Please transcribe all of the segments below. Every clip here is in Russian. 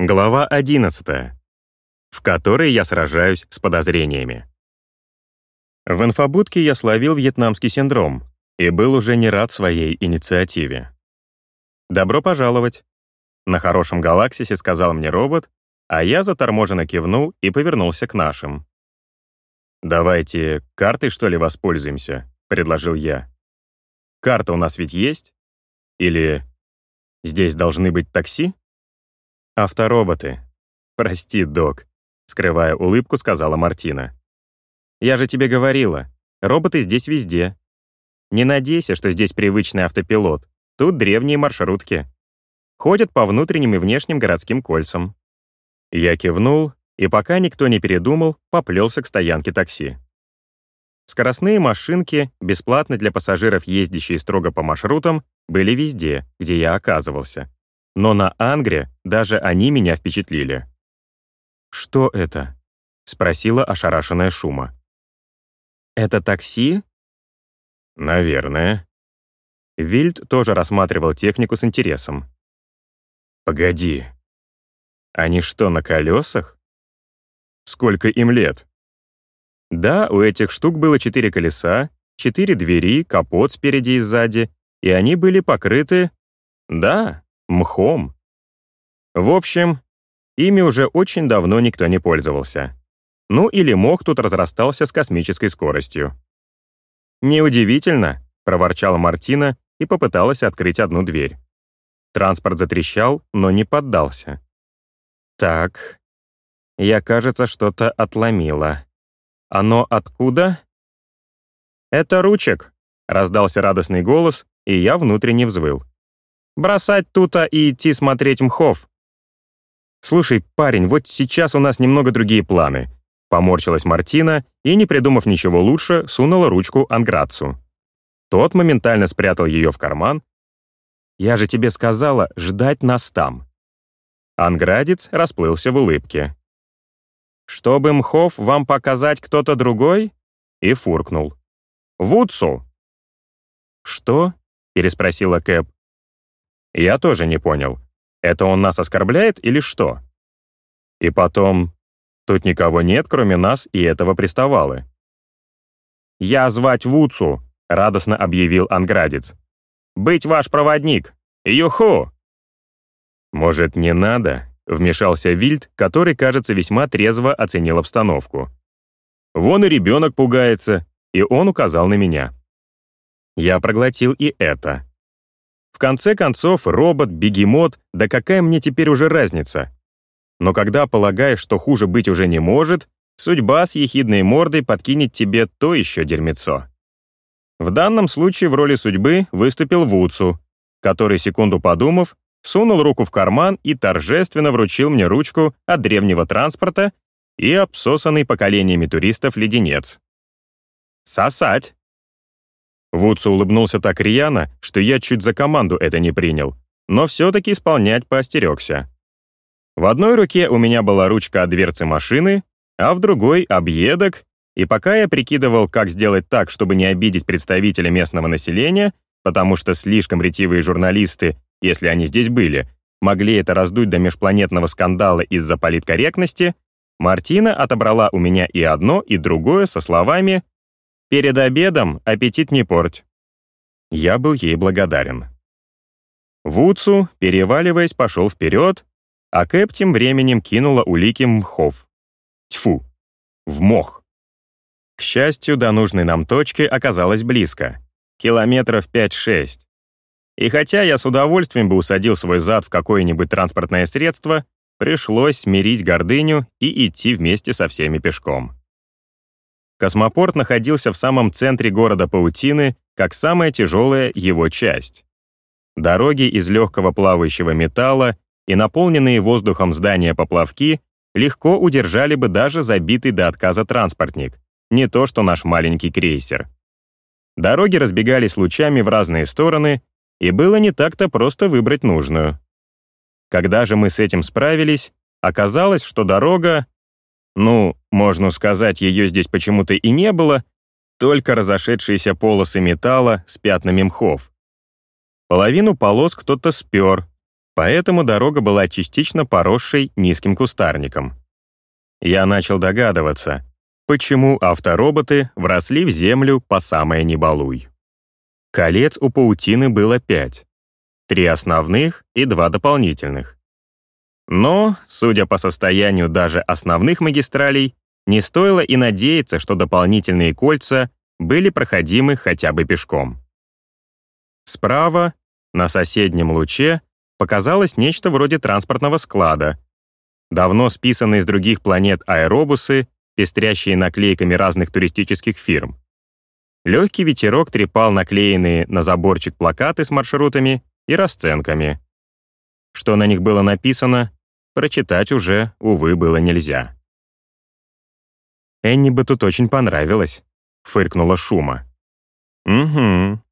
Глава 11, в которой я сражаюсь с подозрениями. В инфобудке я словил вьетнамский синдром и был уже не рад своей инициативе. «Добро пожаловать!» На хорошем галаксисе сказал мне робот, а я заторможенно кивнул и повернулся к нашим. «Давайте картой, что ли, воспользуемся?» — предложил я. «Карта у нас ведь есть? Или здесь должны быть такси?» «Автороботы. Прости, док», — скрывая улыбку, сказала Мартина. «Я же тебе говорила, роботы здесь везде. Не надейся, что здесь привычный автопилот. Тут древние маршрутки. Ходят по внутренним и внешним городским кольцам». Я кивнул, и пока никто не передумал, поплелся к стоянке такси. Скоростные машинки, бесплатно для пассажиров, ездящие строго по маршрутам, были везде, где я оказывался но на Ангре даже они меня впечатлили. «Что это?» — спросила ошарашенная Шума. «Это такси?» «Наверное». Вильд тоже рассматривал технику с интересом. «Погоди. Они что, на колесах? Сколько им лет?» Да, у этих штук было четыре колеса, четыре двери, капот спереди и сзади, и они были покрыты... Да, мхом. В общем, ими уже очень давно никто не пользовался. Ну или мох тут разрастался с космической скоростью. «Неудивительно», — проворчала Мартина и попыталась открыть одну дверь. Транспорт затрещал, но не поддался. «Так, я, кажется, что-то отломила. Оно откуда?» «Это ручек», — раздался радостный голос, и я внутренне взвыл. Бросать тута и идти смотреть мхов. «Слушай, парень, вот сейчас у нас немного другие планы», Поморщилась Мартина и, не придумав ничего лучше, сунула ручку Анграцу. Тот моментально спрятал ее в карман. «Я же тебе сказала, ждать нас там». Анградец расплылся в улыбке. «Чтобы мхов вам показать кто-то другой?» И фуркнул. «Вудсу!» «Что?» — переспросила Кэп. Я тоже не понял, это он нас оскорбляет или что? И потом, тут никого нет, кроме нас и этого приставалы. «Я звать Вуцу», — радостно объявил Анградец. «Быть ваш проводник! Юху!» «Может, не надо?» — вмешался Вильд, который, кажется, весьма трезво оценил обстановку. «Вон и ребенок пугается», и он указал на меня. Я проглотил и это. В конце концов, робот, бегемот, да какая мне теперь уже разница? Но когда полагаешь, что хуже быть уже не может, судьба с ехидной мордой подкинет тебе то еще дерьмецо. В данном случае в роли судьбы выступил Вудсу, который, секунду подумав, сунул руку в карман и торжественно вручил мне ручку от древнего транспорта и обсосанный поколениями туристов леденец. «Сосать!» Вудсу улыбнулся так рьяно, что я чуть за команду это не принял, но все-таки исполнять поостерегся. В одной руке у меня была ручка от дверцы машины, а в другой — объедок, и пока я прикидывал, как сделать так, чтобы не обидеть представителя местного населения, потому что слишком ретивые журналисты, если они здесь были, могли это раздуть до межпланетного скандала из-за политкорректности, Мартина отобрала у меня и одно, и другое со словами Перед обедом аппетит не порть. Я был ей благодарен. Вудсу, переваливаясь, пошел вперед, а Кэп тем временем кинула улики мхов. Тьфу, в мох. К счастью, до нужной нам точки оказалось близко. Километров 5-6. И хотя я с удовольствием бы усадил свой зад в какое-нибудь транспортное средство, пришлось смирить гордыню и идти вместе со всеми пешком. Космопорт находился в самом центре города Паутины, как самая тяжелая его часть. Дороги из легкого плавающего металла и наполненные воздухом здания-поплавки легко удержали бы даже забитый до отказа транспортник, не то что наш маленький крейсер. Дороги разбегались лучами в разные стороны, и было не так-то просто выбрать нужную. Когда же мы с этим справились, оказалось, что дорога ну, можно сказать, ее здесь почему-то и не было, только разошедшиеся полосы металла с пятнами мхов. Половину полос кто-то спер, Поэтому дорога была частично поросшей низким кустарником. Я начал догадываться, почему автороботы вросли в землю по самое небалуй. Колец у паутины было пять. Три основных и два дополнительных. Но, судя по состоянию даже основных магистралей, не стоило и надеяться, что дополнительные кольца были проходимы хотя бы пешком. Справа, на соседнем луче, показалось нечто вроде транспортного склада. Давно списанные с других планет аэробусы пестрящие наклейками разных туристических фирм. Легкий ветерок трепал наклеенные на заборчик плакаты с маршрутами и расценками. Что на них было написано, прочитать уже, увы, было нельзя. «Энни бы тут очень понравилось», — фыркнула Шума. «Угу.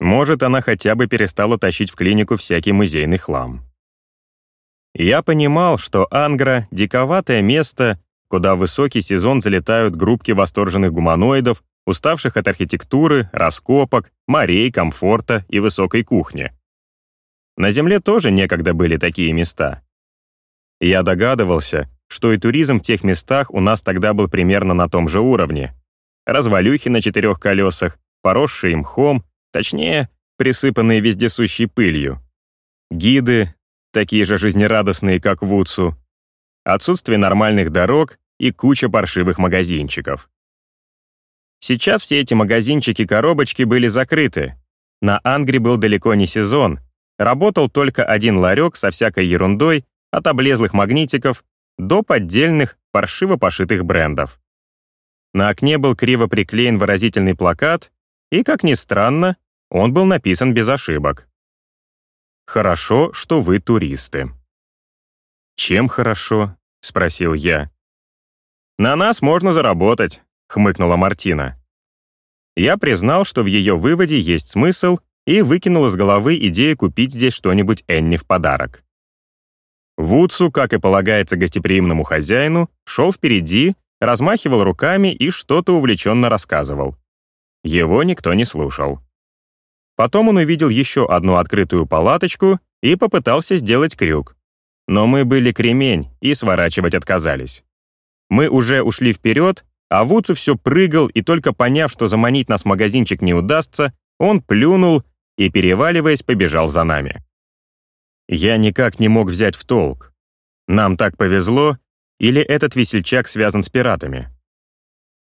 Может, она хотя бы перестала тащить в клинику всякий музейный хлам». Я понимал, что Ангра — диковатое место куда в высокий сезон залетают группки восторженных гуманоидов, уставших от архитектуры, раскопок, морей, комфорта и высокой кухни. На Земле тоже некогда были такие места. Я догадывался, что и туризм в тех местах у нас тогда был примерно на том же уровне. Развалюхи на четырех колесах, поросшие мхом, точнее, присыпанные вездесущей пылью. Гиды, такие же жизнерадостные, как Вудсу, отсутствие нормальных дорог и куча паршивых магазинчиков. Сейчас все эти магазинчики-коробочки были закрыты. На Ангре был далеко не сезон. Работал только один ларек со всякой ерундой, от облезлых магнитиков до поддельных, паршиво пошитых брендов. На окне был криво приклеен выразительный плакат, и, как ни странно, он был написан без ошибок. «Хорошо, что вы туристы». «Чем хорошо?» — спросил я. «На нас можно заработать», — хмыкнула Мартина. Я признал, что в ее выводе есть смысл, и выкинул из головы идею купить здесь что-нибудь Энни в подарок. Вудсу, как и полагается гостеприимному хозяину, шел впереди, размахивал руками и что-то увлеченно рассказывал. Его никто не слушал. Потом он увидел еще одну открытую палаточку и попытался сделать крюк. Но мы были кремень и сворачивать отказались. Мы уже ушли вперед, а Вуцу все прыгал, и только поняв, что заманить нас в магазинчик не удастся, он плюнул и, переваливаясь, побежал за нами. Я никак не мог взять в толк. Нам так повезло, или этот весельчак связан с пиратами?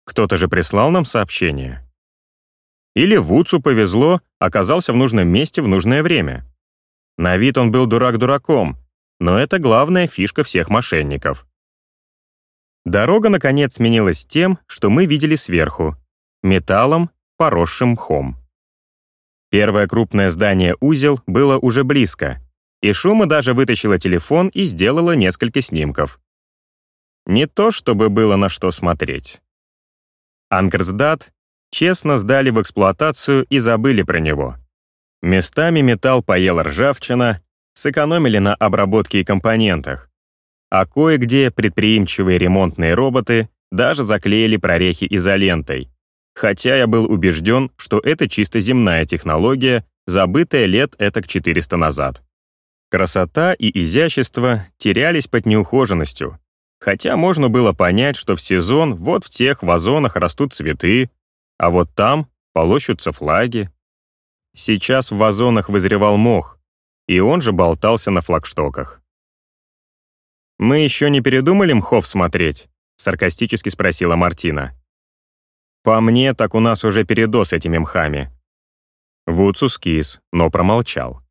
Кто-то же прислал нам сообщение. Или Вуцу повезло, оказался в нужном месте в нужное время. На вид он был дурак дураком, но это главная фишка всех мошенников. Дорога, наконец, сменилась тем, что мы видели сверху — металлом, поросшим мхом. Первое крупное здание-узел было уже близко, и Шума даже вытащила телефон и сделала несколько снимков. Не то, чтобы было на что смотреть. Анкерсдат честно сдали в эксплуатацию и забыли про него. Местами металл поел ржавчина, сэкономили на обработке и компонентах, а кое-где предприимчивые ремонтные роботы даже заклеили прорехи изолентой, хотя я был убежден, что это чисто земная технология, забытая лет этак 400 назад. Красота и изящество терялись под неухоженностью, хотя можно было понять, что в сезон вот в тех вазонах растут цветы, а вот там полощутся флаги. Сейчас в вазонах вызревал мох, и он же болтался на флагштоках. «Мы еще не передумали мхов смотреть?» — саркастически спросила Мартина. «По мне, так у нас уже передос этими мхами». Вудсу скис, но промолчал.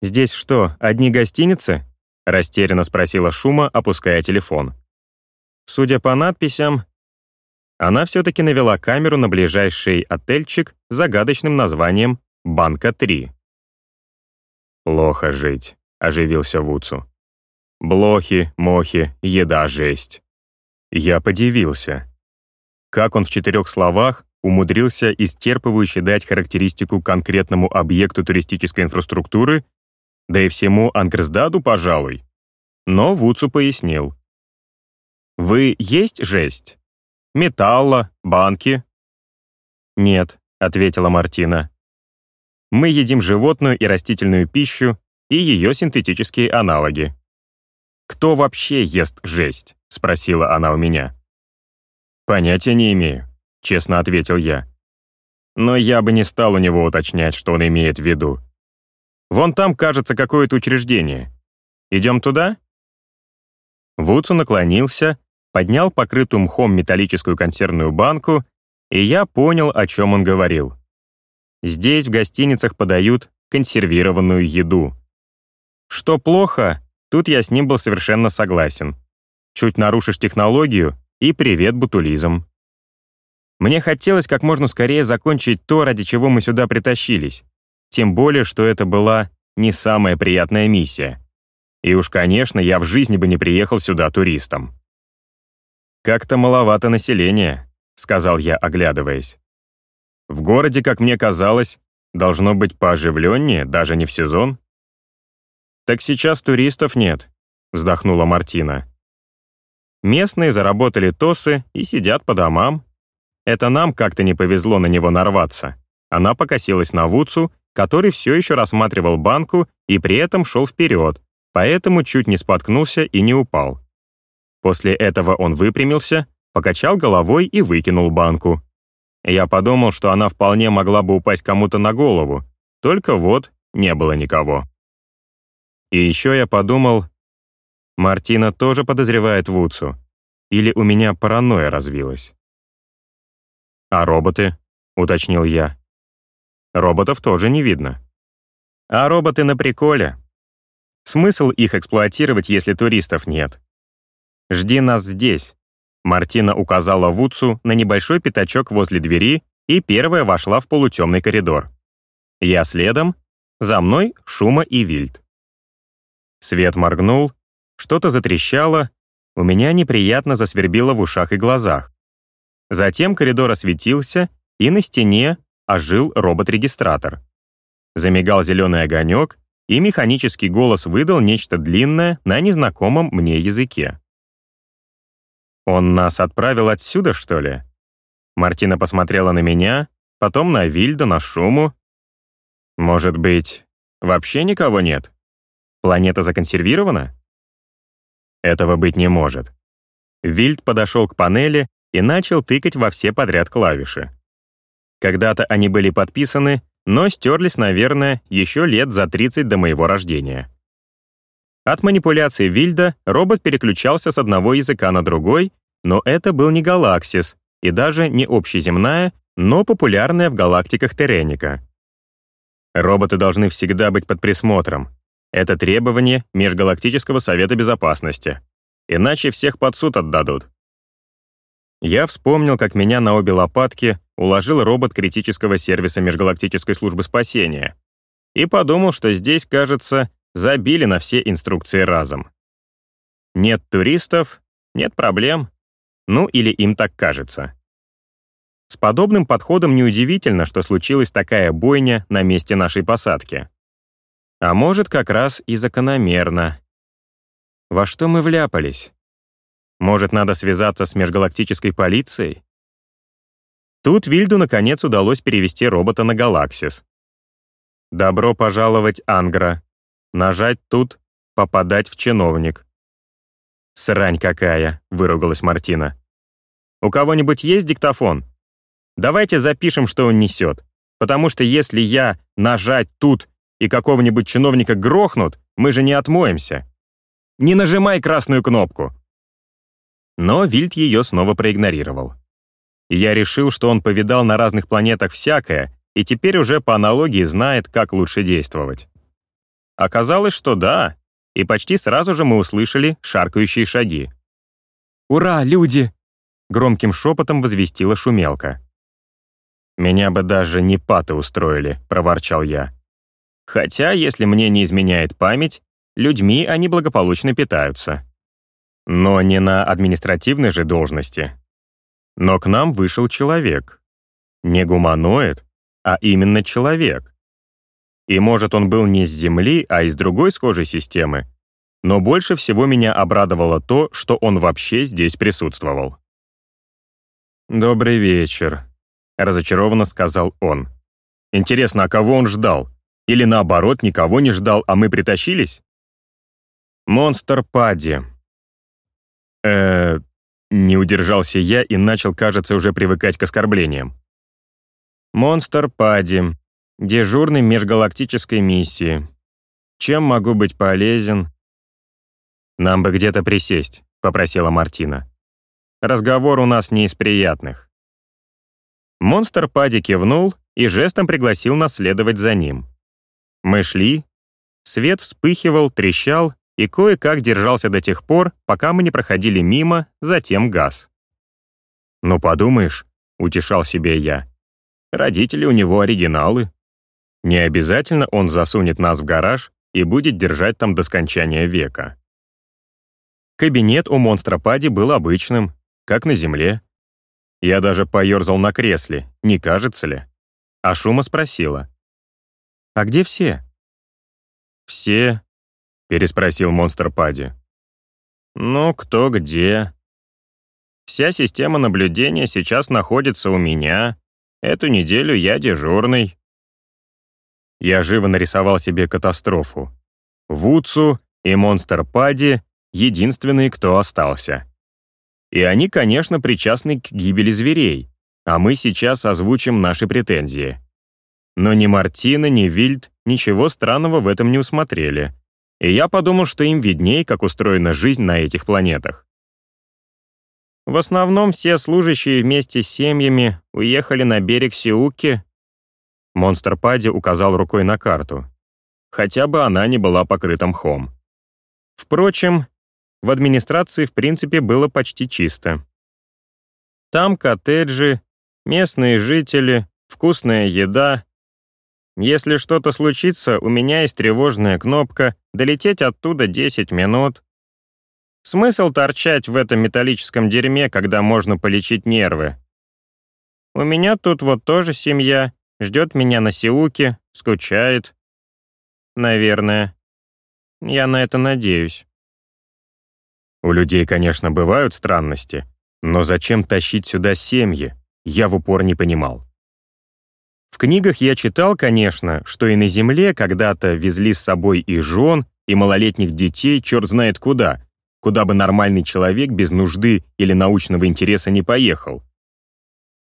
«Здесь что, одни гостиницы?» — растерянно спросила Шума, опуская телефон. Судя по надписям, она все-таки навела камеру на ближайший отельчик с загадочным названием «Банка-3». «Плохо жить», — оживился Вуцу. «Блохи, мохи, еда, жесть». Я подивился. Как он в четырех словах умудрился исчерпывающе дать характеристику конкретному объекту туристической инфраструктуры, да и всему Ангрсдаду, пожалуй. Но Вуцу пояснил. «Вы есть жесть? Металла, банки?» «Нет», — ответила Мартина. Мы едим животную и растительную пищу, и ее синтетические аналоги. «Кто вообще ест жесть?» — спросила она у меня. «Понятия не имею», — честно ответил я. Но я бы не стал у него уточнять, что он имеет в виду. Вон там, кажется, какое-то учреждение. Идем туда?» Вудсу наклонился, поднял покрытую мхом металлическую консервную банку, и я понял, о чем он говорил. Здесь в гостиницах подают консервированную еду. Что плохо, тут я с ним был совершенно согласен. Чуть нарушишь технологию, и привет бутулизм. Мне хотелось как можно скорее закончить то, ради чего мы сюда притащились. Тем более, что это была не самая приятная миссия. И уж, конечно, я в жизни бы не приехал сюда туристом. «Как-то маловато населения», — сказал я, оглядываясь. «В городе, как мне казалось, должно быть пооживленнее, даже не в сезон». «Так сейчас туристов нет», — вздохнула Мартина. Местные заработали тосы и сидят по домам. Это нам как-то не повезло на него нарваться. Она покосилась на Вуцу, который все еще рассматривал банку и при этом шел вперед, поэтому чуть не споткнулся и не упал. После этого он выпрямился, покачал головой и выкинул банку. Я подумал, что она вполне могла бы упасть кому-то на голову, только вот не было никого. И еще я подумал, Мартина тоже подозревает Вудсу, или у меня паранойя развилась. «А роботы?» — уточнил я. Роботов тоже не видно. А роботы на приколе. Смысл их эксплуатировать, если туристов нет? «Жди нас здесь», — Мартина указала Вудсу на небольшой пятачок возле двери и первая вошла в полутемный коридор. Я следом, за мной шума и вильд. Свет моргнул, что-то затрещало, у меня неприятно засвербило в ушах и глазах. Затем коридор осветился, и на стене ожил робот-регистратор. Замигал зеленый огонек, и механический голос выдал нечто длинное на незнакомом мне языке. «Он нас отправил отсюда, что ли?» Мартина посмотрела на меня, потом на Вильда, на Шуму. «Может быть, вообще никого нет? Планета законсервирована?» Этого быть не может. Вильд подошел к панели и начал тыкать во все подряд клавиши. Когда-то они были подписаны, но стерлись, наверное, еще лет за 30 до моего рождения. От манипуляции Вильда робот переключался с одного языка на другой, но это был не галаксис и даже не общеземная, но популярная в галактиках Тереника. Роботы должны всегда быть под присмотром. Это требование Межгалактического Совета Безопасности. Иначе всех под суд отдадут. Я вспомнил, как меня на обе лопатки уложил робот критического сервиса Межгалактической службы спасения. И подумал, что здесь, кажется, забили на все инструкции разом. Нет туристов, нет проблем. Ну или им так кажется. С подобным подходом неудивительно, что случилась такая бойня на месте нашей посадки. А может, как раз и закономерно. Во что мы вляпались? Может, надо связаться с межгалактической полицией? Тут Вильду наконец удалось перевести робота на Галаксис. «Добро пожаловать, Ангра. Нажать тут, попадать в чиновник». «Срань какая!» — выругалась Мартина. «У кого-нибудь есть диктофон? Давайте запишем, что он несет. Потому что если я нажать тут и какого-нибудь чиновника грохнут, мы же не отмоемся. Не нажимай красную кнопку». Но Вильд ее снова проигнорировал. Я решил, что он повидал на разных планетах всякое и теперь уже по аналогии знает, как лучше действовать. Оказалось, что да, и почти сразу же мы услышали шаркающие шаги. «Ура, люди!» — громким шепотом возвестила шумелка. «Меня бы даже не паты устроили», — проворчал я. Хотя, если мне не изменяет память, людьми они благополучно питаются. Но не на административной же должности. Но к нам вышел человек. Не гуманоид, а именно человек. И может он был не с Земли, а из другой схожей системы, но больше всего меня обрадовало то, что он вообще здесь присутствовал. «Добрый вечер», — разочарованно сказал он. «Интересно, а кого он ждал? Или наоборот, никого не ждал, а мы притащились? Монстр Падди. Э не удержался я и начал, кажется, уже привыкать к оскорблениям. Монстр Падди. Дежурный межгалактической миссии. Чем могу быть полезен? Нам бы где-то присесть, попросила Мартина. Разговор у нас не из приятных. Монстр Падди кивнул и жестом пригласил нас следовать за ним. Мы шли, свет вспыхивал, трещал и кое-как держался до тех пор, пока мы не проходили мимо, затем газ. «Ну, подумаешь», — утешал себе я, «родители у него оригиналы. Не обязательно он засунет нас в гараж и будет держать там до скончания века». Кабинет у монстра Пади был обычным, как на земле. Я даже поерзал на кресле, не кажется ли? А Шума спросила. «А где все?» «Все?» — переспросил монстр Пади. «Ну, кто где?» «Вся система наблюдения сейчас находится у меня. Эту неделю я дежурный». Я живо нарисовал себе катастрофу. Вудсу и монстр Пади — единственные, кто остался. И они, конечно, причастны к гибели зверей, а мы сейчас озвучим наши претензии. Но ни Мартина, ни Вильд ничего странного в этом не усмотрели, и я подумал, что им видней, как устроена жизнь на этих планетах. В основном все служащие вместе с семьями уехали на берег Сиуки. Монстр Пади указал рукой на карту. Хотя бы она не была покрыта мхом. Впрочем, в администрации в принципе было почти чисто. Там коттеджи, местные жители, вкусная еда. Если что-то случится, у меня есть тревожная кнопка «Долететь оттуда 10 минут». Смысл торчать в этом металлическом дерьме, когда можно полечить нервы? У меня тут вот тоже семья, ждет меня на Сиуке, скучает. Наверное. Я на это надеюсь. У людей, конечно, бывают странности, но зачем тащить сюда семьи, я в упор не понимал. В книгах я читал, конечно, что и на Земле когда-то везли с собой и жен, и малолетних детей черт знает куда, куда бы нормальный человек без нужды или научного интереса не поехал.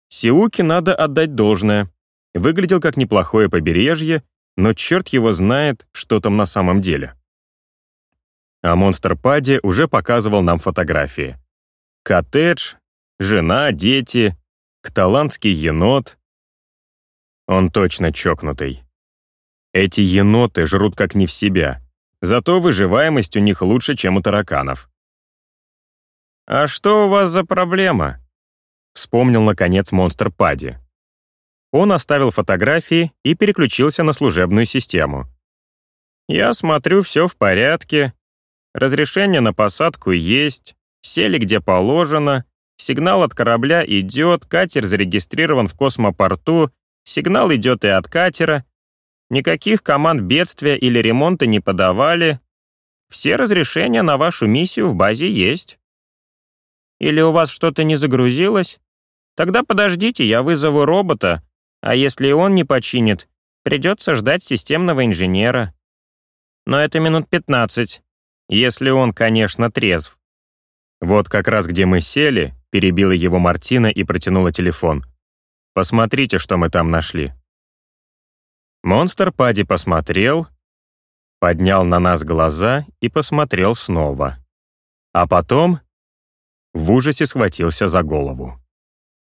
Сиуке надо отдать должное. Выглядел как неплохое побережье, но черт его знает, что там на самом деле а монстр Пади уже показывал нам фотографии. Коттедж, жена, дети, кталандский енот. Он точно чокнутый. Эти еноты жрут как не в себя, зато выживаемость у них лучше, чем у тараканов. «А что у вас за проблема?» Вспомнил, наконец, монстр Пади. Он оставил фотографии и переключился на служебную систему. «Я смотрю, все в порядке. Разрешение на посадку есть, сели где положено, сигнал от корабля идет, катер зарегистрирован в космопорту, сигнал идет и от катера. Никаких команд бедствия или ремонта не подавали. Все разрешения на вашу миссию в базе есть. Или у вас что-то не загрузилось? Тогда подождите, я вызову робота, а если он не починит, придется ждать системного инженера. Но это минут 15. Если он, конечно, трезв. Вот как раз где мы сели, перебила его Мартина и протянула телефон. Посмотрите, что мы там нашли. Монстр Пади посмотрел, поднял на нас глаза и посмотрел снова. А потом в ужасе схватился за голову.